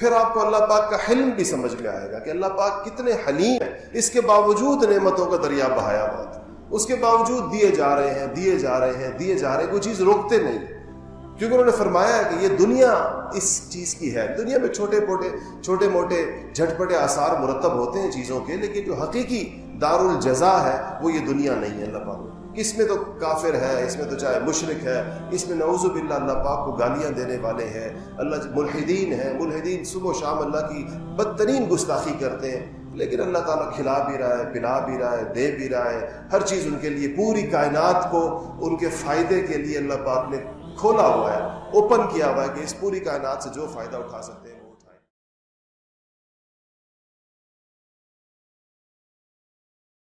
پھر آپ کو اللہ پاک کا حلم بھی سمجھ میں آئے گا کہ اللہ پاک کتنے حلیم ہیں۔ اس کے باوجود نعمتوں کا دریا بہایا بہت اس کے باوجود دیے جا رہے ہیں، دیے جا رہے ہیں، دیے جا رہے ہیں۔ کوئی چیز روکتے نہیں۔ کیونکہ انہوں نے فرمایا ہے کہ یہ دنیا اس چیز کی ہے۔ دنیا میں چھوٹے موٹے چھوٹے موٹے، جھٹ پٹے آثار مرتب ہوتے ہیں چیزوں کے، لیکن جو حقیقی دار الجزا ہے، وہ یہ دنیا نہیں ہے، اللہ پاک۔ اس میں تو کافر ہے، اس میں تو چاہے مشرق ہے، اس میں نعوذ باللہ اللہ پاک کو گالیاں دینے والے ہیں۔ اللہ جی، ملحدین ہیں، ملحدین صبح و شام اللہ کی بدترین گستاخی کرتے ہیں۔ لیکن اللہ تعالیٰ کھلا بھی رہا ہے، پلا بھی رہا ہے، دے بھی رہا ہے۔ ہر چیز ان کے لیے، پوری کائنات کو ان کے فائدے کے لیے اللہ پاک نے کھولا ہوا ہے اوپن کیا ہوا ہے کہ اس پوری کائنات سے جو فائدہ اٹھا سکتے ہیں۔